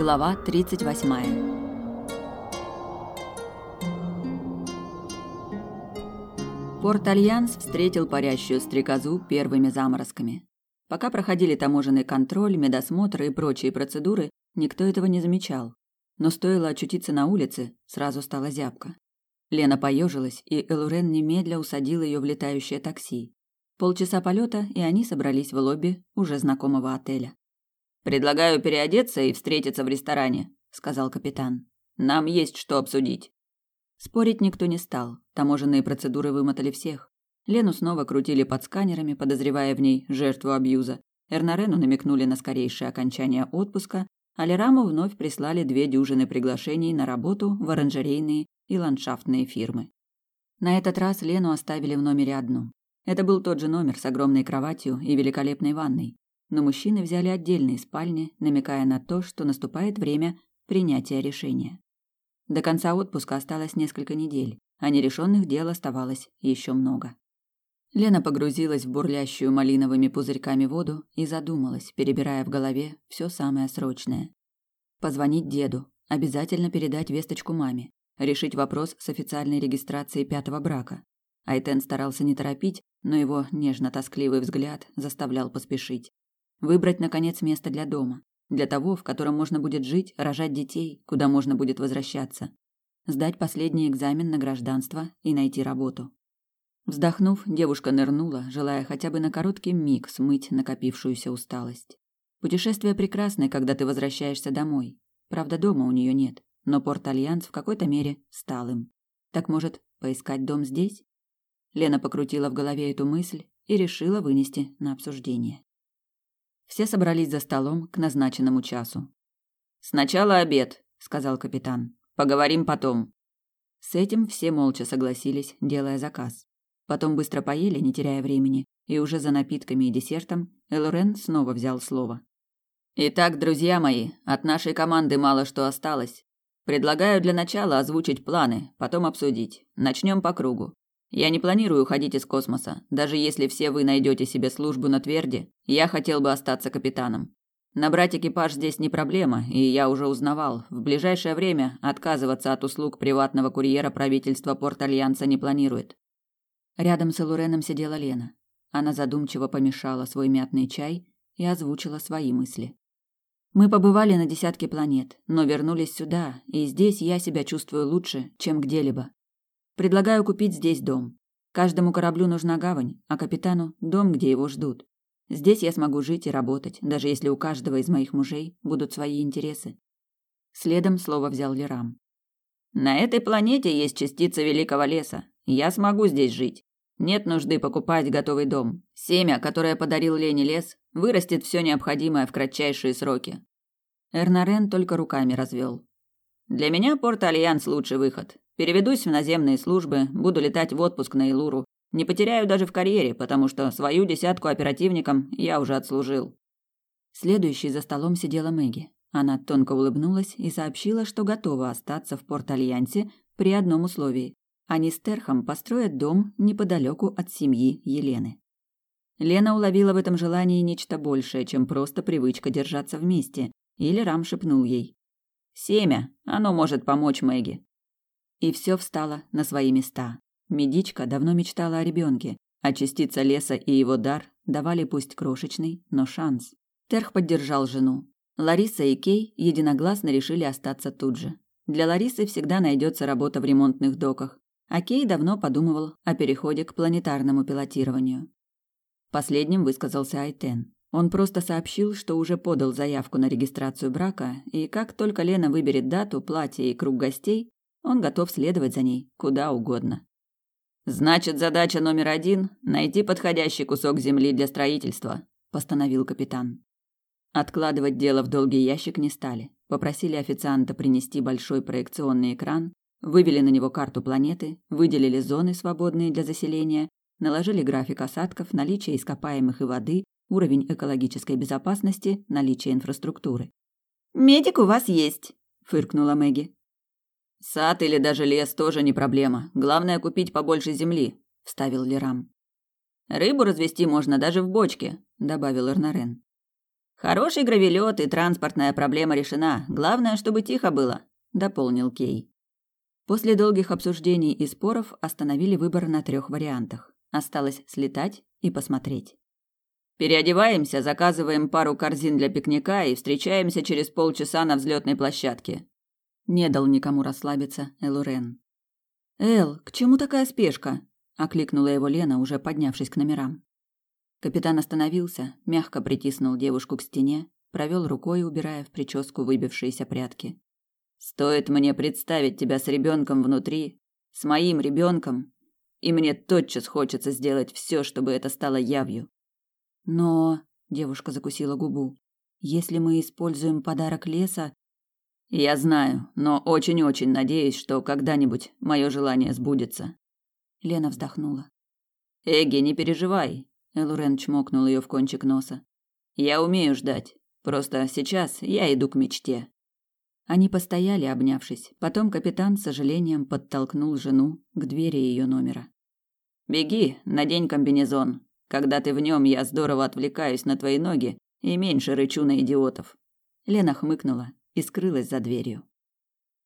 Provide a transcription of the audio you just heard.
Глава 38. Порт Альянс встретил парящую стрекозу первыми заморозками. Пока проходили таможенный контроль, медосмотр и прочие процедуры, никто этого не замечал. Но стоило очутиться на улице, сразу стало зябко. Лена поежилась, и Элурен немедля усадил ее в летающее такси. Полчаса полета, и они собрались в лобби уже знакомого отеля. «Предлагаю переодеться и встретиться в ресторане», — сказал капитан. «Нам есть что обсудить». Спорить никто не стал. Таможенные процедуры вымотали всех. Лену снова крутили под сканерами, подозревая в ней жертву абьюза. Эрнарену намекнули на скорейшее окончание отпуска, а Лераму вновь прислали две дюжины приглашений на работу в оранжерейные и ландшафтные фирмы. На этот раз Лену оставили в номере одну. Это был тот же номер с огромной кроватью и великолепной ванной но мужчины взяли отдельные спальни, намекая на то, что наступает время принятия решения. До конца отпуска осталось несколько недель, а нерешенных дел оставалось еще много. Лена погрузилась в бурлящую малиновыми пузырьками воду и задумалась, перебирая в голове все самое срочное. Позвонить деду, обязательно передать весточку маме, решить вопрос с официальной регистрацией пятого брака. Айтен старался не торопить, но его нежно-тоскливый взгляд заставлял поспешить. Выбрать, наконец, место для дома. Для того, в котором можно будет жить, рожать детей, куда можно будет возвращаться. Сдать последний экзамен на гражданство и найти работу. Вздохнув, девушка нырнула, желая хотя бы на короткий миг смыть накопившуюся усталость. Путешествие прекрасное, когда ты возвращаешься домой. Правда, дома у нее нет, но Порт-Альянс в какой-то мере стал им. Так может, поискать дом здесь? Лена покрутила в голове эту мысль и решила вынести на обсуждение. Все собрались за столом к назначенному часу. «Сначала обед», — сказал капитан. «Поговорим потом». С этим все молча согласились, делая заказ. Потом быстро поели, не теряя времени, и уже за напитками и десертом Элорен снова взял слово. «Итак, друзья мои, от нашей команды мало что осталось. Предлагаю для начала озвучить планы, потом обсудить. Начнем по кругу. Я не планирую уходить из космоса. Даже если все вы найдете себе службу на Тверде, я хотел бы остаться капитаном. Набрать экипаж здесь не проблема, и я уже узнавал. В ближайшее время отказываться от услуг приватного курьера правительство Порт-Альянса не планирует. Рядом с Элуреном сидела Лена. Она задумчиво помешала свой мятный чай и озвучила свои мысли. Мы побывали на десятке планет, но вернулись сюда, и здесь я себя чувствую лучше, чем где-либо. Предлагаю купить здесь дом. Каждому кораблю нужна гавань, а капитану дом, где его ждут. Здесь я смогу жить и работать, даже если у каждого из моих мужей будут свои интересы. Следом слово взял Лерам. На этой планете есть частица великого леса. Я смогу здесь жить. Нет нужды покупать готовый дом. Семя, которое подарил Лене лес, вырастет все необходимое в кратчайшие сроки. Эрнарен только руками развел. Для меня Порт-Альянс лучший выход. Переведусь в наземные службы, буду летать в отпуск на Илуру. Не потеряю даже в карьере, потому что свою десятку оперативникам я уже отслужил. Следующей за столом сидела Мэгги. Она тонко улыбнулась и сообщила, что готова остаться в Порт-Альянсе при одном условии. Они с Терхом построят дом неподалеку от семьи Елены. Лена уловила в этом желании нечто большее, чем просто привычка держаться вместе, или Рам шепнул ей. «Семя, оно может помочь Мэгги. И все встало на свои места. Медичка давно мечтала о ребенке, а частица леса и его дар давали пусть крошечный, но шанс. Терх поддержал жену. Лариса и Кей единогласно решили остаться тут же. Для Ларисы всегда найдется работа в ремонтных доках, а Кей давно подумывал о переходе к планетарному пилотированию. Последним высказался Айтен. Он просто сообщил, что уже подал заявку на регистрацию брака, и как только Лена выберет дату, платье и круг гостей, он готов следовать за ней куда угодно. Значит, задача номер один – найти подходящий кусок земли для строительства, постановил капитан. Откладывать дело в долгий ящик не стали. Попросили официанта принести большой проекционный экран, вывели на него карту планеты, выделили зоны, свободные для заселения, наложили график осадков, наличие ископаемых и воды, уровень экологической безопасности, наличие инфраструктуры. «Медик у вас есть», – фыркнула Мэгги. Сад или даже лес тоже не проблема. Главное купить побольше земли, вставил Лерам. Рыбу развести можно даже в бочке, добавил Эрнарен. Хороший гравелет и транспортная проблема решена. Главное, чтобы тихо было, дополнил Кей. После долгих обсуждений и споров остановили выбор на трех вариантах. Осталось слетать и посмотреть. Переодеваемся, заказываем пару корзин для пикника и встречаемся через полчаса на взлетной площадке. Не дал никому расслабиться Элурен. Эл, к чему такая спешка? окликнула его Лена, уже поднявшись к номерам. Капитан остановился, мягко притиснул девушку к стене, провел рукой, убирая в прическу выбившиеся прядки. Стоит мне представить тебя с ребенком внутри, с моим ребенком, и мне тотчас хочется сделать все, чтобы это стало явью. Но, девушка закусила губу, если мы используем подарок леса, я знаю, но очень-очень надеюсь, что когда-нибудь мое желание сбудется. Лена вздохнула. Эги, не переживай, Элурен чмокнул ее в кончик носа. Я умею ждать. Просто сейчас я иду к мечте. Они постояли, обнявшись. Потом капитан с сожалением подтолкнул жену к двери ее номера. Беги, надень комбинезон. Когда ты в нем, я здорово отвлекаюсь на твои ноги и меньше рычу на идиотов. Лена хмыкнула и скрылась за дверью.